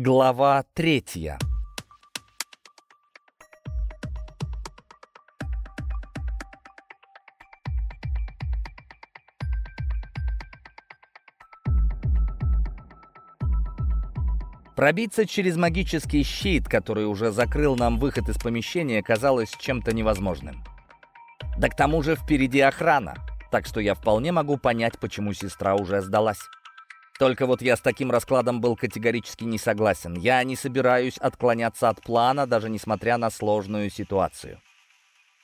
Глава третья Пробиться через магический щит, который уже закрыл нам выход из помещения, казалось чем-то невозможным. Да к тому же впереди охрана, так что я вполне могу понять, почему сестра уже сдалась. Только вот я с таким раскладом был категорически не согласен. Я не собираюсь отклоняться от плана, даже несмотря на сложную ситуацию.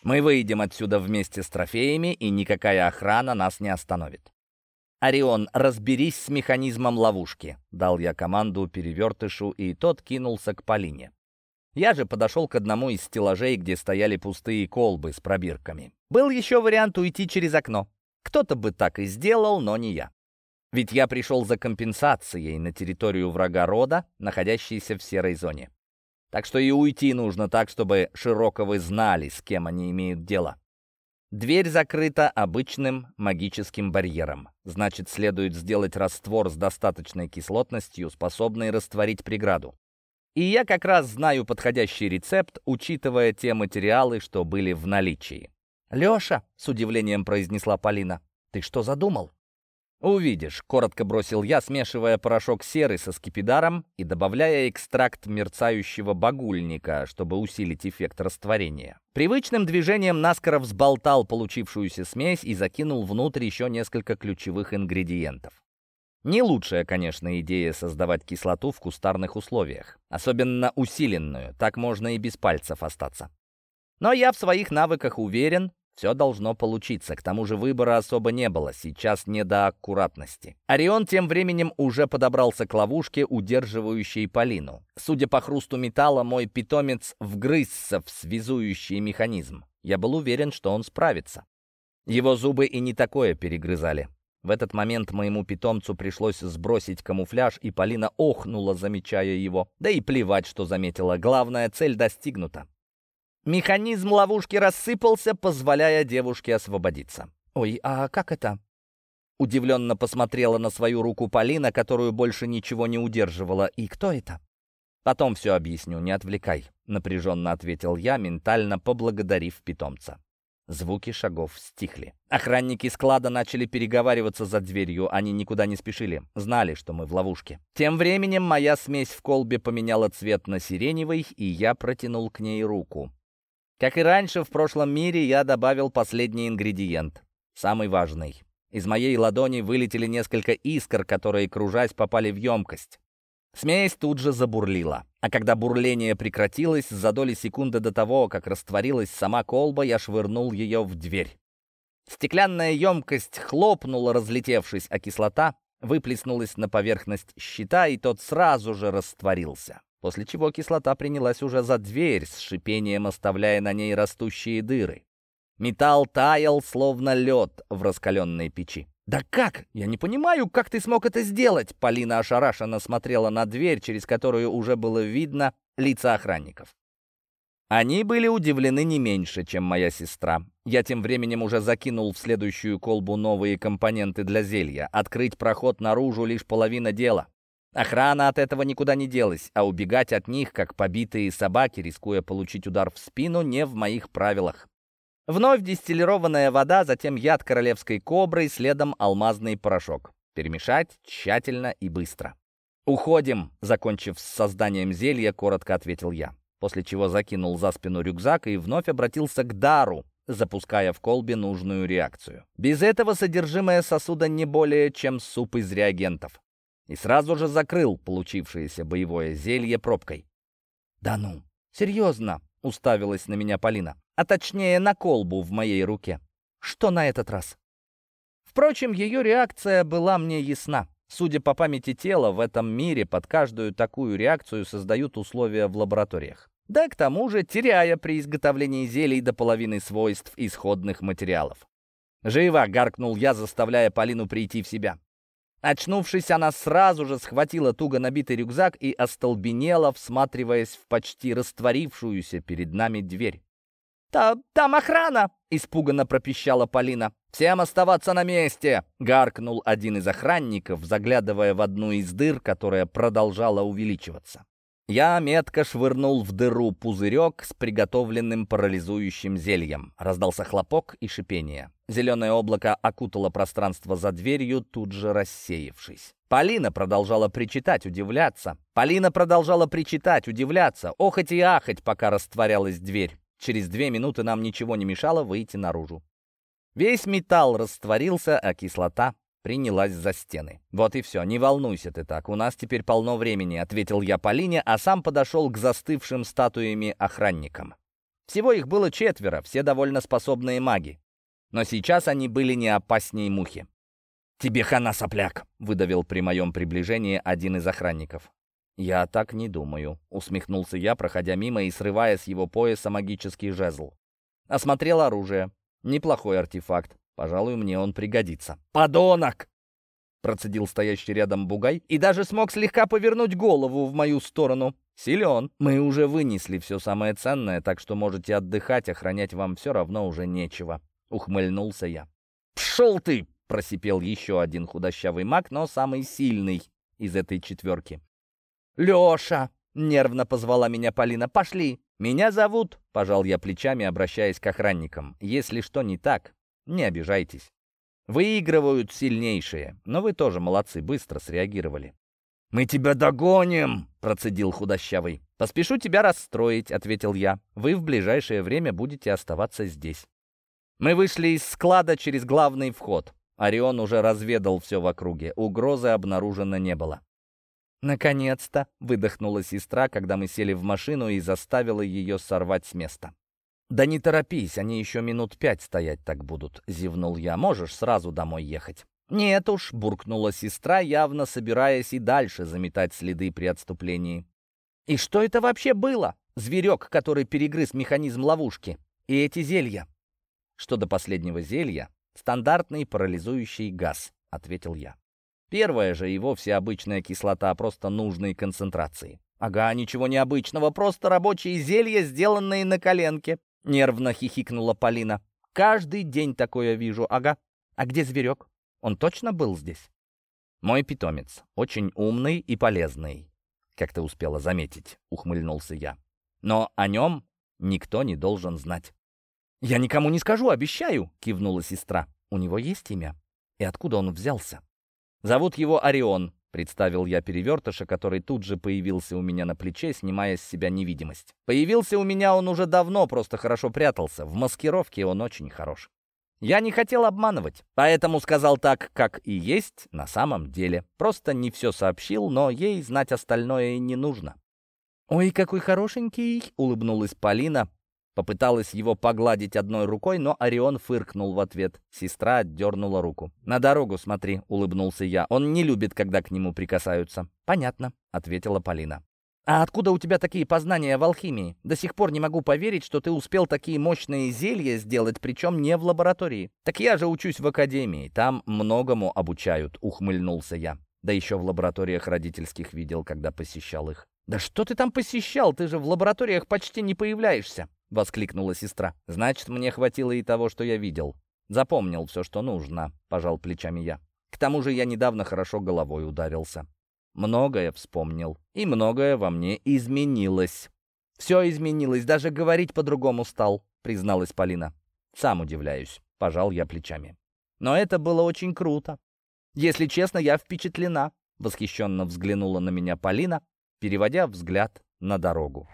Мы выйдем отсюда вместе с трофеями, и никакая охрана нас не остановит. «Орион, разберись с механизмом ловушки», — дал я команду перевертышу, и тот кинулся к Полине. Я же подошел к одному из стеллажей, где стояли пустые колбы с пробирками. Был еще вариант уйти через окно. Кто-то бы так и сделал, но не я. Ведь я пришел за компенсацией на территорию врага рода, находящейся в серой зоне. Так что и уйти нужно так, чтобы Широковы знали, с кем они имеют дело. Дверь закрыта обычным магическим барьером. Значит, следует сделать раствор с достаточной кислотностью, способный растворить преграду. И я как раз знаю подходящий рецепт, учитывая те материалы, что были в наличии. «Леша», — с удивлением произнесла Полина, — «ты что задумал?» «Увидишь», — коротко бросил я, смешивая порошок серы со скипидаром и добавляя экстракт мерцающего багульника, чтобы усилить эффект растворения. Привычным движением наскоро взболтал получившуюся смесь и закинул внутрь еще несколько ключевых ингредиентов. Не лучшая, конечно, идея создавать кислоту в кустарных условиях, особенно усиленную, так можно и без пальцев остаться. Но я в своих навыках уверен, все должно получиться, к тому же выбора особо не было, сейчас не до аккуратности. Орион тем временем уже подобрался к ловушке, удерживающей Полину. Судя по хрусту металла, мой питомец вгрызся в связующий механизм. Я был уверен, что он справится. Его зубы и не такое перегрызали. В этот момент моему питомцу пришлось сбросить камуфляж, и Полина охнула, замечая его. Да и плевать, что заметила. Главная цель достигнута. Механизм ловушки рассыпался, позволяя девушке освободиться. «Ой, а как это?» Удивленно посмотрела на свою руку Полина, которую больше ничего не удерживала. «И кто это?» «Потом все объясню, не отвлекай», — напряженно ответил я, ментально поблагодарив питомца. Звуки шагов стихли. Охранники склада начали переговариваться за дверью. Они никуда не спешили. Знали, что мы в ловушке. Тем временем моя смесь в колбе поменяла цвет на сиреневый, и я протянул к ней руку. Как и раньше, в прошлом мире я добавил последний ингредиент, самый важный. Из моей ладони вылетели несколько искр, которые, кружась, попали в емкость. Смесь тут же забурлила. А когда бурление прекратилось, за доли секунды до того, как растворилась сама колба, я швырнул ее в дверь. Стеклянная емкость хлопнула, разлетевшись, а кислота выплеснулась на поверхность щита, и тот сразу же растворился после чего кислота принялась уже за дверь, с шипением оставляя на ней растущие дыры. Металл таял, словно лед в раскаленной печи. «Да как? Я не понимаю, как ты смог это сделать?» Полина ошарашенно смотрела на дверь, через которую уже было видно лица охранников. Они были удивлены не меньше, чем моя сестра. Я тем временем уже закинул в следующую колбу новые компоненты для зелья. Открыть проход наружу — лишь половина дела. Охрана от этого никуда не делась, а убегать от них, как побитые собаки, рискуя получить удар в спину, не в моих правилах. Вновь дистиллированная вода, затем яд королевской кобры, следом алмазный порошок. Перемешать тщательно и быстро. «Уходим», — закончив с созданием зелья, коротко ответил я, после чего закинул за спину рюкзак и вновь обратился к дару, запуская в колбе нужную реакцию. Без этого содержимое сосуда не более чем суп из реагентов и сразу же закрыл получившееся боевое зелье пробкой. «Да ну, серьезно?» — уставилась на меня Полина, а точнее на колбу в моей руке. «Что на этот раз?» Впрочем, ее реакция была мне ясна. Судя по памяти тела, в этом мире под каждую такую реакцию создают условия в лабораториях. Да к тому же теряя при изготовлении зелий до половины свойств исходных материалов. «Живо!» — гаркнул я, заставляя Полину прийти в себя. Очнувшись, она сразу же схватила туго набитый рюкзак и остолбенела, всматриваясь в почти растворившуюся перед нами дверь. Та, там охрана!» — испуганно пропищала Полина. «Всем оставаться на месте!» — гаркнул один из охранников, заглядывая в одну из дыр, которая продолжала увеличиваться. Я метко швырнул в дыру пузырек с приготовленным парализующим зельем. Раздался хлопок и шипение. Зеленое облако окутало пространство за дверью, тут же рассеявшись. Полина продолжала причитать, удивляться. Полина продолжала причитать, удивляться, охоть и ахать, пока растворялась дверь. Через две минуты нам ничего не мешало выйти наружу. Весь металл растворился, а кислота принялась за стены. «Вот и все, не волнуйся ты так, у нас теперь полно времени», — ответил я Полине, а сам подошел к застывшим статуями охранникам. Всего их было четверо, все довольно способные маги. Но сейчас они были не опаснее мухи. «Тебе хана, сопляк!» — выдавил при моем приближении один из охранников. «Я так не думаю», — усмехнулся я, проходя мимо и срывая с его пояса магический жезл. Осмотрел оружие. Неплохой артефакт. Пожалуй, мне он пригодится. «Подонок!» Процедил стоящий рядом бугай и даже смог слегка повернуть голову в мою сторону. Силен. Мы уже вынесли все самое ценное, так что можете отдыхать, охранять вам все равно уже нечего. Ухмыльнулся я. «Пшел ты!» — просипел еще один худощавый маг, но самый сильный из этой четверки. «Леша!» — нервно позвала меня Полина. «Пошли!» «Меня зовут...» — пожал я плечами, обращаясь к охранникам. «Если что не так, не обижайтесь. Выигрывают сильнейшие, но вы тоже молодцы, быстро среагировали. «Мы тебя догоним!» — процедил худощавый. «Поспешу тебя расстроить», — ответил я. «Вы в ближайшее время будете оставаться здесь». Мы вышли из склада через главный вход. Орион уже разведал все в округе. Угрозы обнаружено не было. «Наконец-то!» — выдохнула сестра, когда мы сели в машину и заставила ее сорвать с места. «Да не торопись, они еще минут пять стоять так будут», — зевнул я. «Можешь сразу домой ехать». «Нет уж», — буркнула сестра, явно собираясь и дальше заметать следы при отступлении. «И что это вообще было? Зверек, который перегрыз механизм ловушки. И эти зелья?» «Что до последнего зелья? Стандартный парализующий газ», — ответил я. «Первое же и вовсе обычная кислота, просто нужной концентрации». «Ага, ничего необычного, просто рабочие зелья, сделанные на коленке», Нервно хихикнула Полина. «Каждый день такое вижу, ага. А где зверек? Он точно был здесь?» «Мой питомец. Очень умный и полезный. Как ты успела заметить», — ухмыльнулся я. «Но о нем никто не должен знать». «Я никому не скажу, обещаю», — кивнула сестра. «У него есть имя? И откуда он взялся?» «Зовут его Орион. Представил я перевертыша, который тут же появился у меня на плече, снимая с себя невидимость. Появился у меня он уже давно, просто хорошо прятался. В маскировке он очень хорош. Я не хотел обманывать, поэтому сказал так, как и есть на самом деле. Просто не все сообщил, но ей знать остальное не нужно. «Ой, какой хорошенький!» — улыбнулась Полина, Попыталась его погладить одной рукой, но Орион фыркнул в ответ. Сестра отдернула руку. «На дорогу смотри», — улыбнулся я. «Он не любит, когда к нему прикасаются». «Понятно», — ответила Полина. «А откуда у тебя такие познания в алхимии? До сих пор не могу поверить, что ты успел такие мощные зелья сделать, причем не в лаборатории. Так я же учусь в академии, там многому обучают», — ухмыльнулся я. Да еще в лабораториях родительских видел, когда посещал их. «Да что ты там посещал? Ты же в лабораториях почти не появляешься!» — воскликнула сестра. «Значит, мне хватило и того, что я видел. Запомнил все, что нужно», — пожал плечами я. «К тому же я недавно хорошо головой ударился. Многое вспомнил, и многое во мне изменилось». «Все изменилось, даже говорить по-другому стал», — призналась Полина. «Сам удивляюсь», — пожал я плечами. «Но это было очень круто. Если честно, я впечатлена», — восхищенно взглянула на меня Полина, переводя взгляд на дорогу.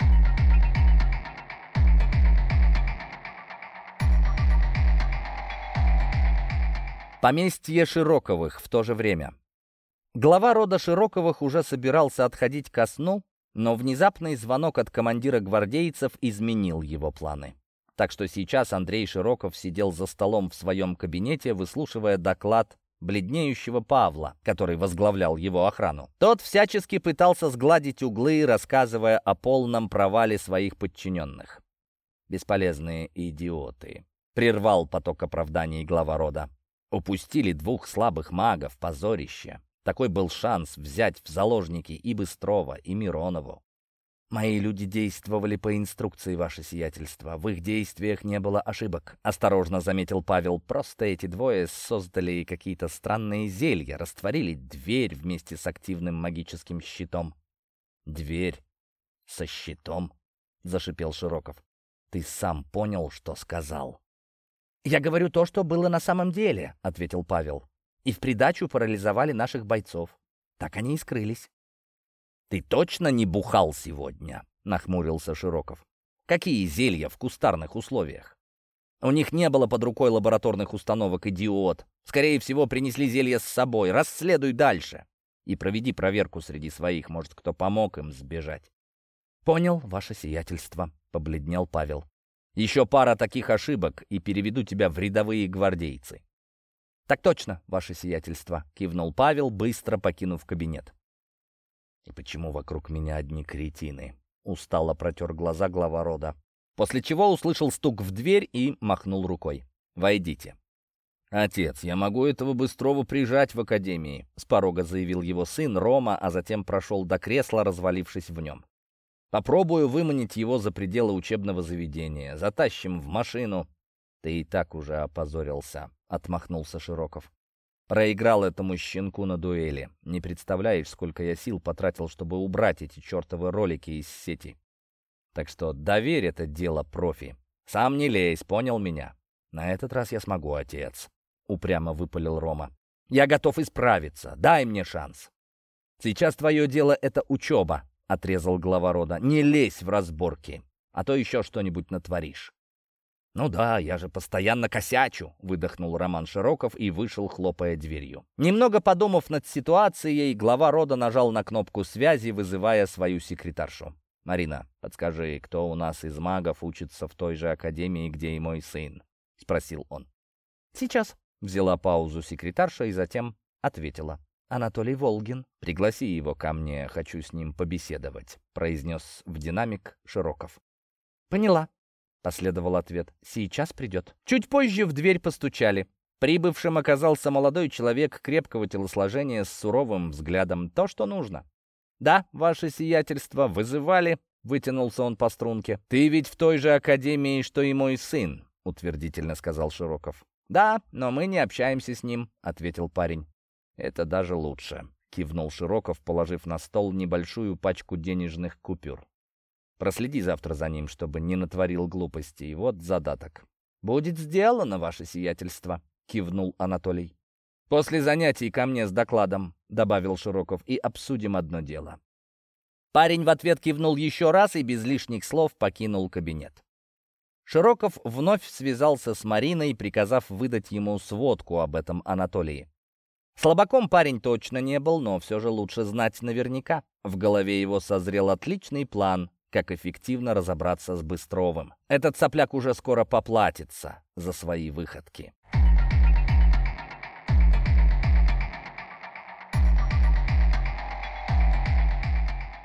Поместье Широковых в то же время. Глава рода Широковых уже собирался отходить ко сну, но внезапный звонок от командира гвардейцев изменил его планы. Так что сейчас Андрей Широков сидел за столом в своем кабинете, выслушивая доклад бледнеющего Павла, который возглавлял его охрану. Тот всячески пытался сгладить углы, рассказывая о полном провале своих подчиненных. «Бесполезные идиоты», — прервал поток оправданий глава рода. «Упустили двух слабых магов, позорище. Такой был шанс взять в заложники и Быстрова, и Миронову. «Мои люди действовали по инструкции, ваше сиятельство. В их действиях не было ошибок», — осторожно заметил Павел. «Просто эти двое создали какие-то странные зелья, растворили дверь вместе с активным магическим щитом». «Дверь со щитом?» — зашипел Широков. «Ты сам понял, что сказал?» «Я говорю то, что было на самом деле», — ответил Павел. «И в придачу парализовали наших бойцов. Так они и скрылись». «Ты точно не бухал сегодня?» — нахмурился Широков. «Какие зелья в кустарных условиях?» «У них не было под рукой лабораторных установок, идиот. Скорее всего, принесли зелье с собой. Расследуй дальше и проведи проверку среди своих. Может, кто помог им сбежать». «Понял, ваше сиятельство», — побледнел Павел. «Еще пара таких ошибок, и переведу тебя в рядовые гвардейцы». «Так точно, ваше сиятельство», — кивнул Павел, быстро покинув кабинет. И почему вокруг меня одни кретины? Устало протер глаза глава рода. После чего услышал стук в дверь и махнул рукой. «Войдите». «Отец, я могу этого быстрого прижать в академии», — с порога заявил его сын Рома, а затем прошел до кресла, развалившись в нем. «Попробую выманить его за пределы учебного заведения. Затащим в машину». «Ты и так уже опозорился», — отмахнулся Широков. Проиграл этому щенку на дуэли. Не представляешь, сколько я сил потратил, чтобы убрать эти чертовы ролики из сети. Так что доверь это дело профи. Сам не лезь, понял меня? На этот раз я смогу, отец. Упрямо выпалил Рома. Я готов исправиться. Дай мне шанс. Сейчас твое дело — это учеба, отрезал глава рода. Не лезь в разборки, а то еще что-нибудь натворишь. «Ну да, я же постоянно косячу», — выдохнул Роман Широков и вышел, хлопая дверью. Немного подумав над ситуацией, глава рода нажал на кнопку связи, вызывая свою секретаршу. «Марина, подскажи, кто у нас из магов учится в той же академии, где и мой сын?» — спросил он. «Сейчас», — взяла паузу секретарша и затем ответила. «Анатолий Волгин. Пригласи его ко мне, хочу с ним побеседовать», — произнес в динамик Широков. «Поняла», — последовал ответ. «Сейчас придет». Чуть позже в дверь постучали. Прибывшим оказался молодой человек крепкого телосложения с суровым взглядом. То, что нужно. «Да, ваше сиятельство, вызывали», — вытянулся он по струнке. «Ты ведь в той же академии, что и мой сын», — утвердительно сказал Широков. «Да, но мы не общаемся с ним», — ответил парень. «Это даже лучше», — кивнул Широков, положив на стол небольшую пачку денежных купюр. Проследи завтра за ним, чтобы не натворил глупостей. Вот задаток». «Будет сделано, ваше сиятельство», — кивнул Анатолий. «После занятий ко мне с докладом», — добавил Широков, — «и обсудим одно дело». Парень в ответ кивнул еще раз и без лишних слов покинул кабинет. Широков вновь связался с Мариной, приказав выдать ему сводку об этом Анатолии. Слабаком парень точно не был, но все же лучше знать наверняка. В голове его созрел отличный план, как эффективно разобраться с Быстровым. Этот сопляк уже скоро поплатится за свои выходки.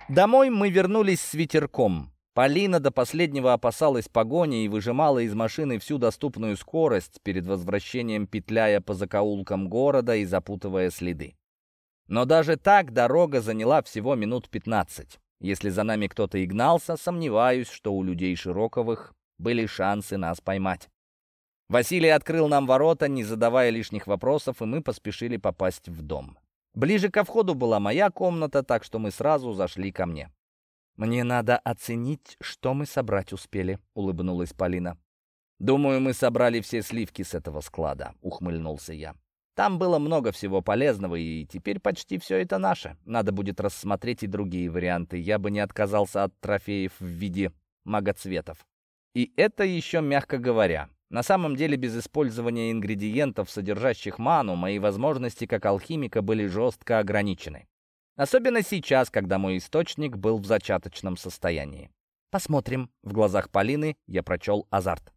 Домой мы вернулись с ветерком. Полина до последнего опасалась погони и выжимала из машины всю доступную скорость перед возвращением, петляя по закоулкам города и запутывая следы. Но даже так дорога заняла всего минут пятнадцать. Если за нами кто-то и гнался, сомневаюсь, что у людей Широковых были шансы нас поймать. Василий открыл нам ворота, не задавая лишних вопросов, и мы поспешили попасть в дом. Ближе ко входу была моя комната, так что мы сразу зашли ко мне. «Мне надо оценить, что мы собрать успели», — улыбнулась Полина. «Думаю, мы собрали все сливки с этого склада», — ухмыльнулся я. Там было много всего полезного, и теперь почти все это наше. Надо будет рассмотреть и другие варианты. Я бы не отказался от трофеев в виде магоцветов. И это еще мягко говоря. На самом деле, без использования ингредиентов, содержащих ману, мои возможности как алхимика были жестко ограничены. Особенно сейчас, когда мой источник был в зачаточном состоянии. «Посмотрим». В глазах Полины я прочел азарт.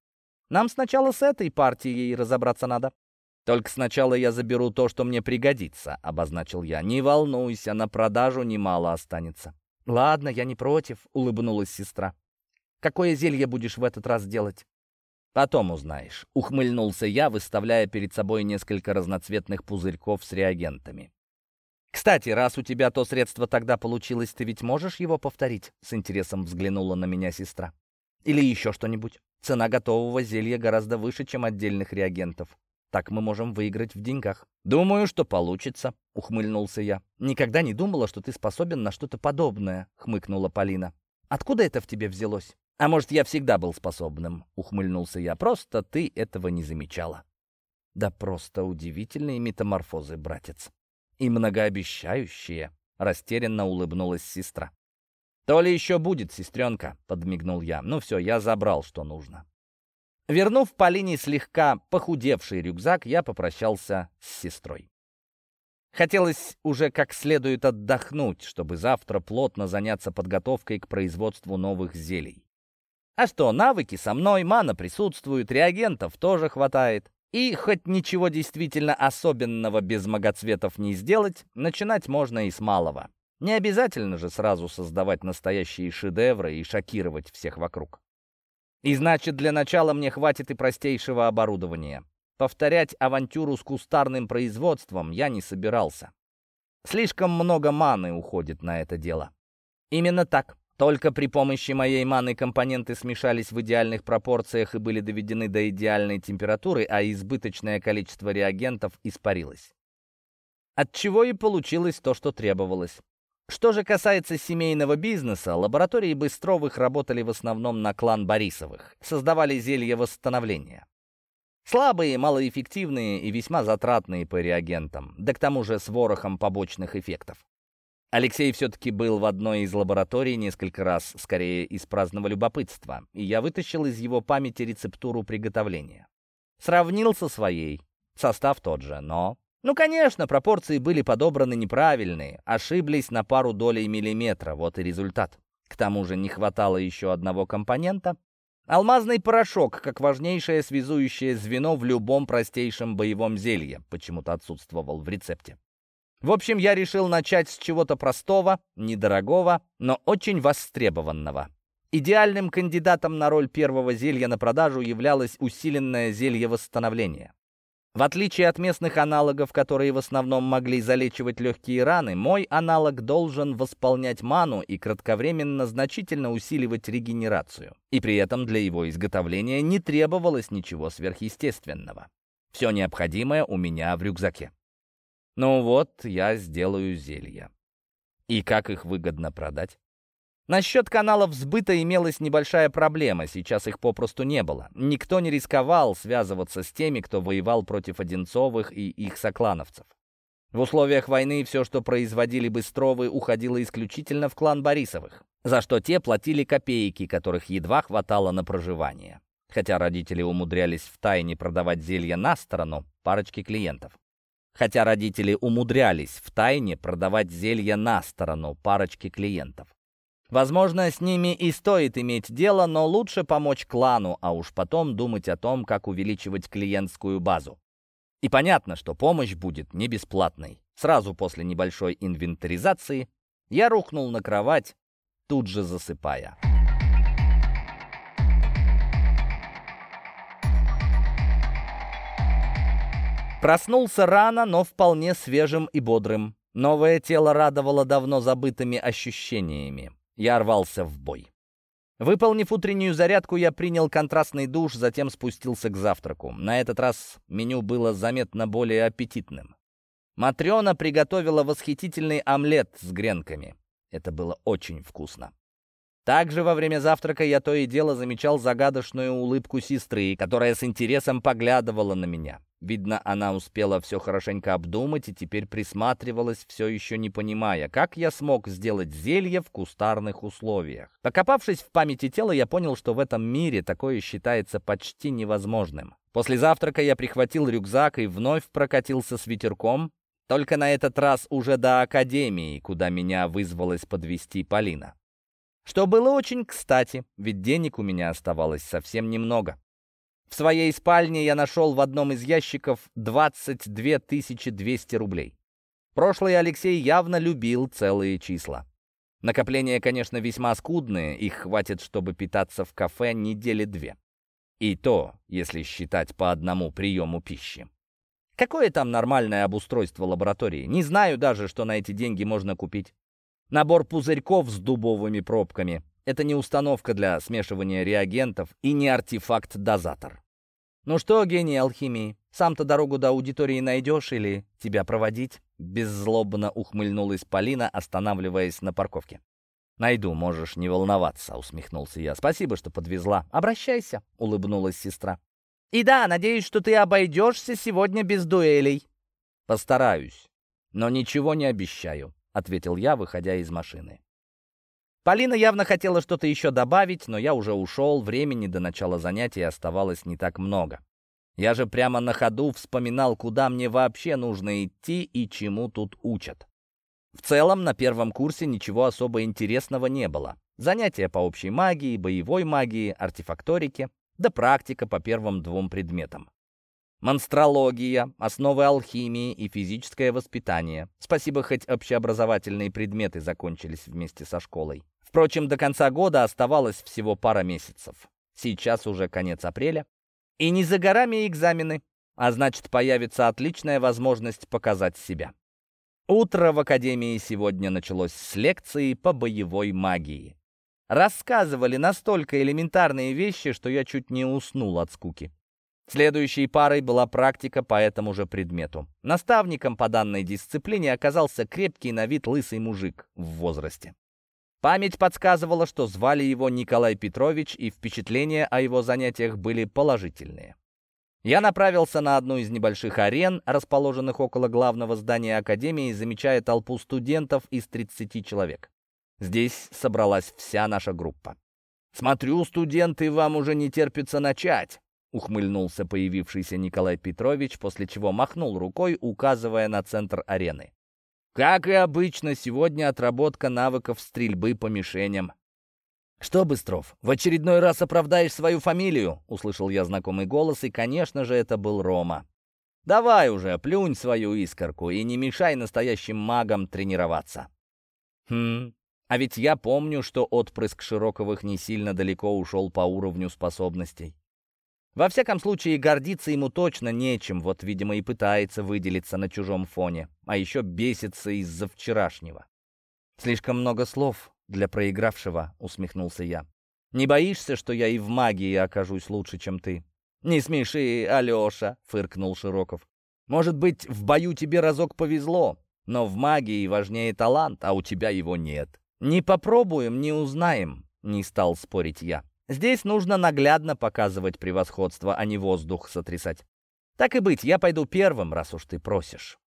«Нам сначала с этой партией разобраться надо». «Только сначала я заберу то, что мне пригодится», — обозначил я. «Не волнуйся, на продажу немало останется». «Ладно, я не против», — улыбнулась сестра. «Какое зелье будешь в этот раз делать?» «Потом узнаешь», — ухмыльнулся я, выставляя перед собой несколько разноцветных пузырьков с реагентами. «Кстати, раз у тебя то средство тогда получилось, ты ведь можешь его повторить?» С интересом взглянула на меня сестра. «Или еще что-нибудь? Цена готового зелья гораздо выше, чем отдельных реагентов. Так мы можем выиграть в деньгах». «Думаю, что получится», — ухмыльнулся я. «Никогда не думала, что ты способен на что-то подобное», — хмыкнула Полина. «Откуда это в тебе взялось?» «А может, я всегда был способным?» — ухмыльнулся я. «Просто ты этого не замечала». «Да просто удивительные метаморфозы, братец. И многообещающие», — растерянно улыбнулась сестра. «То ли еще будет, сестренка», — подмигнул я. «Ну все, я забрал, что нужно». Вернув Полине слегка похудевший рюкзак, я попрощался с сестрой. Хотелось уже как следует отдохнуть, чтобы завтра плотно заняться подготовкой к производству новых зелий. А что, навыки со мной, мана присутствует, реагентов тоже хватает. И хоть ничего действительно особенного без многоцветов не сделать, начинать можно и с малого. Не обязательно же сразу создавать настоящие шедевры и шокировать всех вокруг. И значит, для начала мне хватит и простейшего оборудования. Повторять авантюру с кустарным производством я не собирался. Слишком много маны уходит на это дело. Именно так. Только при помощи моей маны компоненты смешались в идеальных пропорциях и были доведены до идеальной температуры, а избыточное количество реагентов испарилось. Отчего и получилось то, что требовалось. Что же касается семейного бизнеса, лаборатории Быстровых работали в основном на клан Борисовых, создавали зелья восстановления. Слабые, малоэффективные и весьма затратные по реагентам, да к тому же с ворохом побочных эффектов. Алексей все-таки был в одной из лабораторий несколько раз, скорее из праздного любопытства, и я вытащил из его памяти рецептуру приготовления. Сравнил со своей. Состав тот же, но... Ну, конечно, пропорции были подобраны неправильные, ошиблись на пару долей миллиметра, вот и результат. К тому же не хватало еще одного компонента. Алмазный порошок, как важнейшее связующее звено в любом простейшем боевом зелье, почему-то отсутствовал в рецепте. В общем, я решил начать с чего-то простого, недорогого, но очень востребованного. Идеальным кандидатом на роль первого зелья на продажу являлось усиленное зелье восстановления. В отличие от местных аналогов, которые в основном могли залечивать легкие раны, мой аналог должен восполнять ману и кратковременно значительно усиливать регенерацию. И при этом для его изготовления не требовалось ничего сверхъестественного. Все необходимое у меня в рюкзаке. Ну вот, я сделаю зелья. И как их выгодно продать? Насчет каналов сбыта имелась небольшая проблема, сейчас их попросту не было. Никто не рисковал связываться с теми, кто воевал против Одинцовых и их соклановцев. В условиях войны все, что производили Быстровы, уходило исключительно в клан Борисовых, за что те платили копейки, которых едва хватало на проживание. Хотя родители умудрялись втайне продавать зелья на сторону парочки клиентов хотя родители умудрялись в тайне продавать зелья на сторону парочки клиентов. Возможно, с ними и стоит иметь дело, но лучше помочь клану, а уж потом думать о том, как увеличивать клиентскую базу. И понятно, что помощь будет не бесплатной. Сразу после небольшой инвентаризации я рухнул на кровать, тут же засыпая. Проснулся рано, но вполне свежим и бодрым. Новое тело радовало давно забытыми ощущениями. Я рвался в бой. Выполнив утреннюю зарядку, я принял контрастный душ, затем спустился к завтраку. На этот раз меню было заметно более аппетитным. Матрена приготовила восхитительный омлет с гренками. Это было очень вкусно. Также во время завтрака я то и дело замечал загадочную улыбку сестры, которая с интересом поглядывала на меня. Видно, она успела все хорошенько обдумать и теперь присматривалась, все еще не понимая, как я смог сделать зелье в кустарных условиях. Покопавшись в памяти тела, я понял, что в этом мире такое считается почти невозможным. После завтрака я прихватил рюкзак и вновь прокатился с ветерком, только на этот раз уже до академии, куда меня вызвалась подвести Полина. Что было очень кстати, ведь денег у меня оставалось совсем немного. В своей спальне я нашел в одном из ящиков 22 200 рублей. Прошлый Алексей явно любил целые числа. Накопления, конечно, весьма скудные, их хватит, чтобы питаться в кафе недели две. И то, если считать по одному приему пищи. Какое там нормальное обустройство лаборатории? Не знаю даже, что на эти деньги можно купить. Набор пузырьков с дубовыми пробками. Это не установка для смешивания реагентов и не артефакт-дозатор. Ну что, гений алхимии, сам-то дорогу до аудитории найдешь или тебя проводить? Беззлобно ухмыльнулась Полина, останавливаясь на парковке. «Найду, можешь не волноваться», — усмехнулся я. «Спасибо, что подвезла». «Обращайся», — улыбнулась сестра. «И да, надеюсь, что ты обойдешься сегодня без дуэлей». «Постараюсь, но ничего не обещаю», — ответил я, выходя из машины. Полина явно хотела что-то еще добавить, но я уже ушел, времени до начала занятия оставалось не так много. Я же прямо на ходу вспоминал, куда мне вообще нужно идти и чему тут учат. В целом, на первом курсе ничего особо интересного не было. Занятия по общей магии, боевой магии, артефакторике, да практика по первым двум предметам. Монстрология, основы алхимии и физическое воспитание. Спасибо, хоть общеобразовательные предметы закончились вместе со школой. Впрочем, до конца года оставалось всего пара месяцев. Сейчас уже конец апреля. И не за горами экзамены, а значит, появится отличная возможность показать себя. Утро в академии сегодня началось с лекции по боевой магии. Рассказывали настолько элементарные вещи, что я чуть не уснул от скуки. Следующей парой была практика по этому же предмету. Наставником по данной дисциплине оказался крепкий на вид лысый мужик в возрасте. Память подсказывала, что звали его Николай Петрович, и впечатления о его занятиях были положительные. Я направился на одну из небольших арен, расположенных около главного здания Академии, замечая толпу студентов из 30 человек. Здесь собралась вся наша группа. «Смотрю, студенты, вам уже не терпится начать», — ухмыльнулся появившийся Николай Петрович, после чего махнул рукой, указывая на центр арены. «Как и обычно, сегодня отработка навыков стрельбы по мишеням. «Что, Быстров, в очередной раз оправдаешь свою фамилию?» — услышал я знакомый голос, и, конечно же, это был Рома. «Давай уже, плюнь свою искорку и не мешай настоящим магам тренироваться». «Хм, а ведь я помню, что отпрыск Широковых не сильно далеко ушел по уровню способностей. Во всяком случае, гордиться ему точно нечем, вот, видимо, и пытается выделиться на чужом фоне, а еще бесится из-за вчерашнего. Слишком много слов, для проигравшего», — усмехнулся я. «Не боишься, что я и в магии окажусь лучше, чем ты?» «Не смеши, Алеша», — фыркнул Широков. «Может быть, в бою тебе разок повезло, но в магии важнее талант, а у тебя его нет. Не попробуем, не узнаем», — не стал спорить я. «Здесь нужно наглядно показывать превосходство, а не воздух сотрясать. Так и быть, я пойду первым, раз уж ты просишь».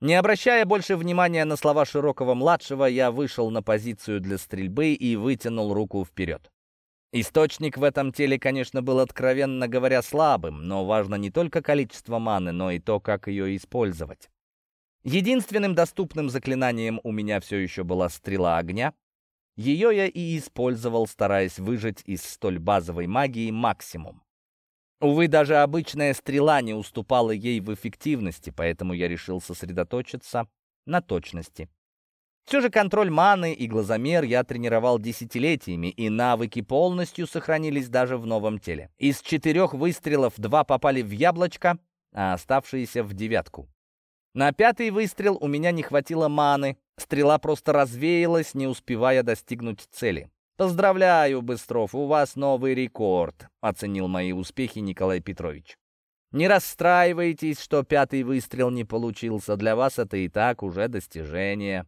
Не обращая больше внимания на слова Широкого-младшего, я вышел на позицию для стрельбы и вытянул руку вперед. Источник в этом теле, конечно, был, откровенно говоря, слабым, но важно не только количество маны, но и то, как ее использовать. Единственным доступным заклинанием у меня все еще была стрела огня. Ее я и использовал, стараясь выжать из столь базовой магии максимум. Увы, даже обычная стрела не уступала ей в эффективности, поэтому я решил сосредоточиться на точности. Все же контроль маны и глазомер я тренировал десятилетиями, и навыки полностью сохранились даже в новом теле. Из четырех выстрелов два попали в яблочко, а оставшиеся в девятку. На пятый выстрел у меня не хватило маны, стрела просто развеялась, не успевая достигнуть цели. «Поздравляю, Быстров, у вас новый рекорд», — оценил мои успехи Николай Петрович. «Не расстраивайтесь, что пятый выстрел не получился. Для вас это и так уже достижение.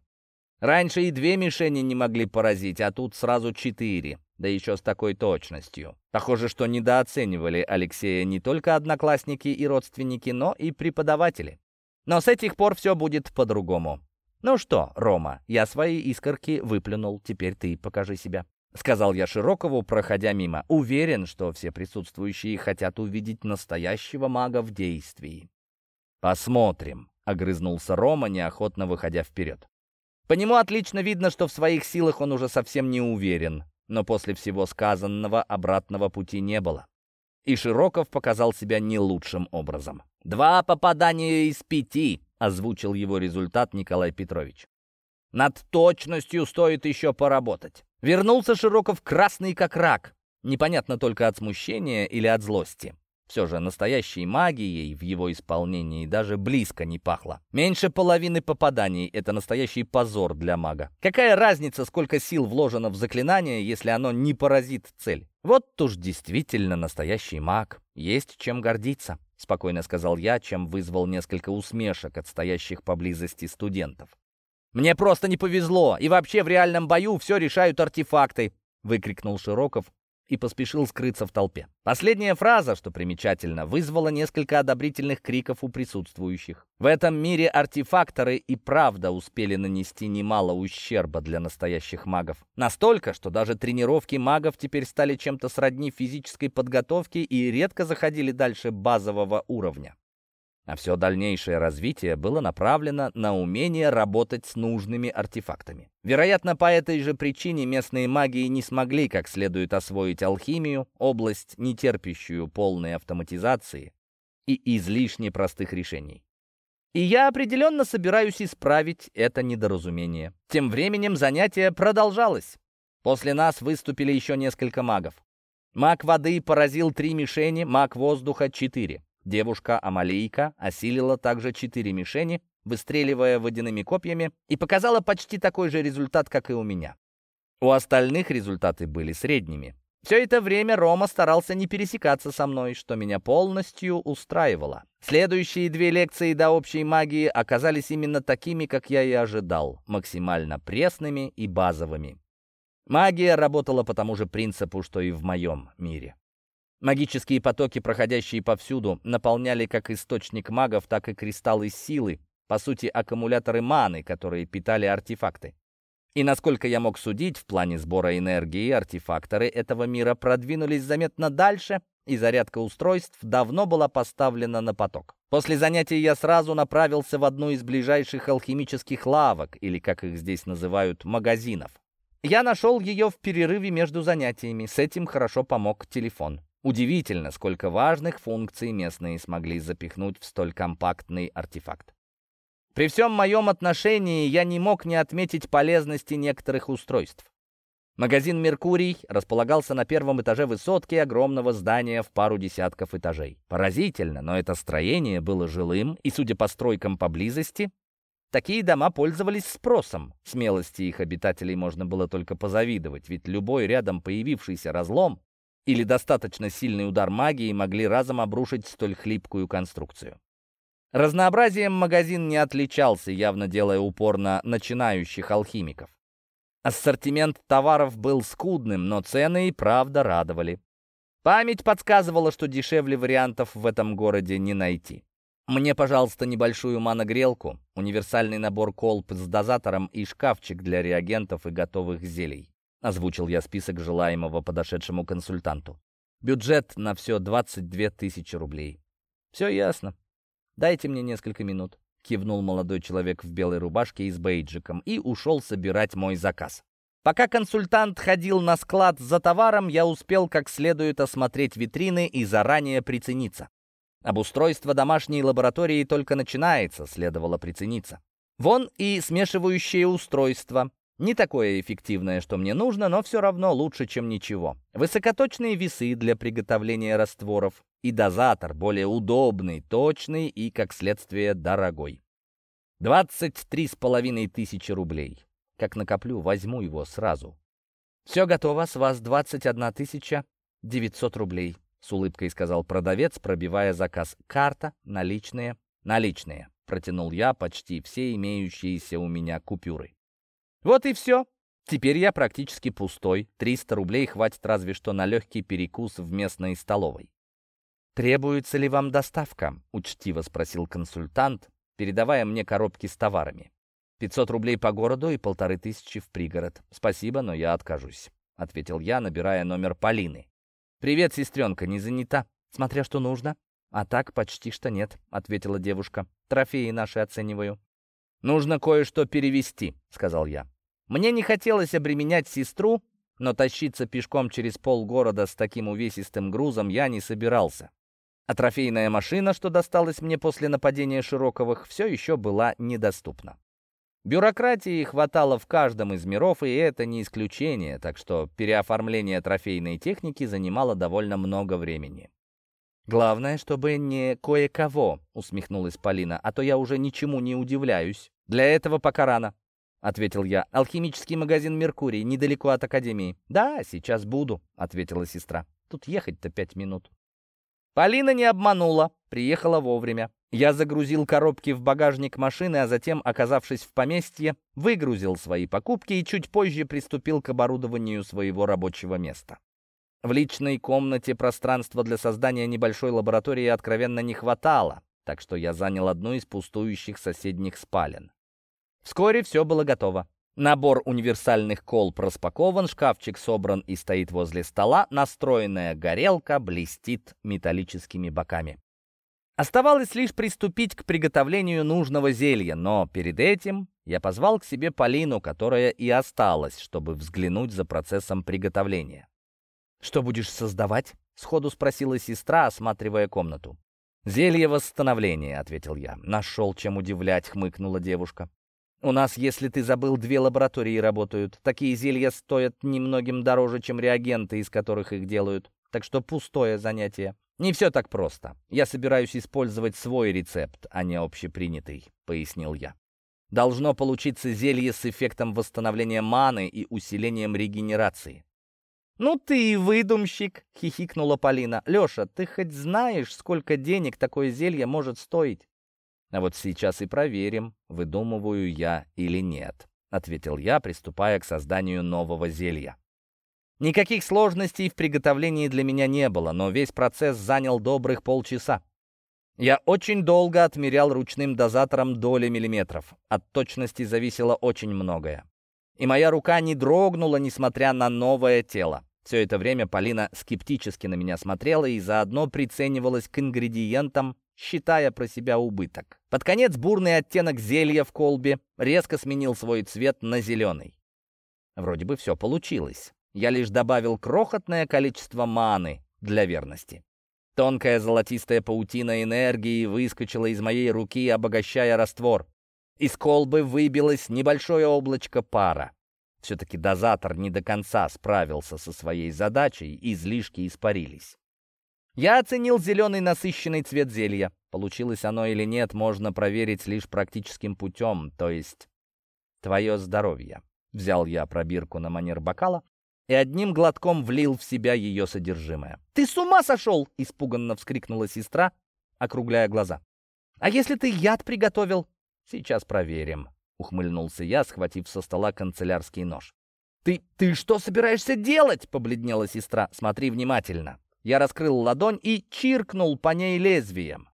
Раньше и две мишени не могли поразить, а тут сразу четыре, да еще с такой точностью. Похоже, что недооценивали Алексея не только одноклассники и родственники, но и преподаватели. Но с этих пор все будет по-другому. Ну что, Рома, я свои искорки выплюнул, теперь ты покажи себя. — сказал я Широкову, проходя мимо. «Уверен, что все присутствующие хотят увидеть настоящего мага в действии». «Посмотрим», — огрызнулся Рома, неохотно выходя вперед. По нему отлично видно, что в своих силах он уже совсем не уверен, но после всего сказанного обратного пути не было. И Широков показал себя не лучшим образом. «Два попадания из пяти», — озвучил его результат Николай Петрович. «Над точностью стоит еще поработать». Вернулся Широков красный как рак. Непонятно только от смущения или от злости. Все же настоящей магией в его исполнении даже близко не пахло. Меньше половины попаданий — это настоящий позор для мага. Какая разница, сколько сил вложено в заклинание, если оно не поразит цель? Вот уж действительно настоящий маг. Есть чем гордиться, — спокойно сказал я, чем вызвал несколько усмешек от стоящих поблизости студентов. «Мне просто не повезло, и вообще в реальном бою все решают артефакты!» — выкрикнул Широков, и поспешил скрыться в толпе. Последняя фраза, что примечательно, вызвала несколько одобрительных криков у присутствующих. В этом мире артефакторы и правда успели нанести немало ущерба для настоящих магов. Настолько, что даже тренировки магов теперь стали чем-то сродни физической подготовке и редко заходили дальше базового уровня а все дальнейшее развитие было направлено на умение работать с нужными артефактами. Вероятно, по этой же причине местные маги не смогли как следует освоить алхимию, область, не терпящую полной автоматизации и излишне простых решений. И я определенно собираюсь исправить это недоразумение. Тем временем занятие продолжалось. После нас выступили еще несколько магов. Маг воды поразил три мишени, маг воздуха — четыре. Девушка Амалийка осилила также четыре мишени, выстреливая водяными копьями, и показала почти такой же результат, как и у меня. У остальных результаты были средними. Все это время Рома старался не пересекаться со мной, что меня полностью устраивало. Следующие две лекции до общей магии оказались именно такими, как я и ожидал, максимально пресными и базовыми. Магия работала по тому же принципу, что и в моем мире. Магические потоки, проходящие повсюду, наполняли как источник магов, так и кристаллы силы, по сути, аккумуляторы маны, которые питали артефакты. И насколько я мог судить, в плане сбора энергии артефакторы этого мира продвинулись заметно дальше, и зарядка устройств давно была поставлена на поток. После занятий я сразу направился в одну из ближайших алхимических лавок, или, как их здесь называют, магазинов. Я нашел ее в перерыве между занятиями, с этим хорошо помог телефон. Удивительно, сколько важных функций местные смогли запихнуть в столь компактный артефакт. При всем моем отношении я не мог не отметить полезности некоторых устройств. Магазин «Меркурий» располагался на первом этаже высотки огромного здания в пару десятков этажей. Поразительно, но это строение было жилым, и, судя по стройкам поблизости, такие дома пользовались спросом. Смелости их обитателей можно было только позавидовать, ведь любой рядом появившийся разлом или достаточно сильный удар магии могли разом обрушить столь хлипкую конструкцию. Разнообразием магазин не отличался, явно делая упор на начинающих алхимиков. Ассортимент товаров был скудным, но цены и правда радовали. Память подсказывала, что дешевле вариантов в этом городе не найти. Мне, пожалуйста, небольшую маногрелку, универсальный набор колб с дозатором и шкафчик для реагентов и готовых зелий. Озвучил я список желаемого подошедшему консультанту. Бюджет на все 22 тысячи рублей. Все ясно. Дайте мне несколько минут. Кивнул молодой человек в белой рубашке и с бейджиком и ушел собирать мой заказ. Пока консультант ходил на склад за товаром, я успел как следует осмотреть витрины и заранее прицениться. Обустройство домашней лаборатории только начинается, следовало прицениться. Вон и смешивающее устройство, не такое эффективное, что мне нужно, но все равно лучше, чем ничего. Высокоточные весы для приготовления растворов и дозатор, более удобный, точный и, как следствие, дорогой. Двадцать три с половиной тысячи рублей. Как накоплю, возьму его сразу. «Все готово, с вас двадцать одна тысяча девятьсот рублей», — с улыбкой сказал продавец, пробивая заказ. «Карта, наличные». «Наличные», — протянул я почти все имеющиеся у меня купюры. Вот и все. Теперь я практически пустой. 300 рублей хватит разве что на легкий перекус в местной столовой. «Требуется ли вам доставка?» — учтиво спросил консультант, передавая мне коробки с товарами. «500 рублей по городу и полторы тысячи в пригород. Спасибо, но я откажусь», — ответил я, набирая номер Полины. «Привет, сестренка, не занята? Смотря что нужно». «А так почти что нет», — ответила девушка. «Трофеи наши оцениваю». «Нужно кое-что перевести», — сказал я. Мне не хотелось обременять сестру, но тащиться пешком через полгорода с таким увесистым грузом я не собирался. А трофейная машина, что досталась мне после нападения Широковых, все еще была недоступна. Бюрократии хватало в каждом из миров, и это не исключение, так что переоформление трофейной техники занимало довольно много времени. «Главное, чтобы не кое-кого», — усмехнулась Полина, «а то я уже ничему не удивляюсь. Для этого пока рано», — ответил я. «Алхимический магазин «Меркурий» недалеко от Академии». «Да, сейчас буду», — ответила сестра. «Тут ехать-то пять минут». Полина не обманула, приехала вовремя. Я загрузил коробки в багажник машины, а затем, оказавшись в поместье, выгрузил свои покупки и чуть позже приступил к оборудованию своего рабочего места. В личной комнате пространства для создания небольшой лаборатории откровенно не хватало, так что я занял одну из пустующих соседних спален. Вскоре все было готово. Набор универсальных колб распакован, шкафчик собран и стоит возле стола, настроенная горелка блестит металлическими боками. Оставалось лишь приступить к приготовлению нужного зелья, но перед этим я позвал к себе Полину, которая и осталась, чтобы взглянуть за процессом приготовления. «Что будешь создавать?» — сходу спросила сестра, осматривая комнату. «Зелье восстановления», — ответил я. «Нашел, чем удивлять», — хмыкнула девушка. «У нас, если ты забыл, две лаборатории работают. Такие зелья стоят немногим дороже, чем реагенты, из которых их делают. Так что пустое занятие. Не все так просто. Я собираюсь использовать свой рецепт, а не общепринятый», — пояснил я. «Должно получиться зелье с эффектом восстановления маны и усилением регенерации. «Ну ты и выдумщик!» — хихикнула Полина. «Леша, ты хоть знаешь, сколько денег такое зелье может стоить?» «А вот сейчас и проверим, выдумываю я или нет», — ответил я, приступая к созданию нового зелья. Никаких сложностей в приготовлении для меня не было, но весь процесс занял добрых полчаса. Я очень долго отмерял ручным дозатором доли миллиметров. От точности зависело очень многое. И моя рука не дрогнула, несмотря на новое тело. Все это время Полина скептически на меня смотрела и заодно приценивалась к ингредиентам, считая про себя убыток. Под конец бурный оттенок зелья в колбе резко сменил свой цвет на зеленый. Вроде бы все получилось. Я лишь добавил крохотное количество маны для верности. Тонкая золотистая паутина энергии выскочила из моей руки, обогащая раствор. Из колбы выбилось небольшое облачко пара. Все-таки дозатор не до конца справился со своей задачей, излишки испарились. Я оценил зеленый насыщенный цвет зелья. Получилось оно или нет, можно проверить лишь практическим путем, то есть твое здоровье. Взял я пробирку на манер бокала и одним глотком влил в себя ее содержимое. «Ты с ума сошел!» — испуганно вскрикнула сестра, округляя глаза. «А если ты яд приготовил?» «Сейчас проверим», — ухмыльнулся я, схватив со стола канцелярский нож. «Ты, ты что собираешься делать?» — побледнела сестра. «Смотри внимательно». Я раскрыл ладонь и чиркнул по ней лезвием.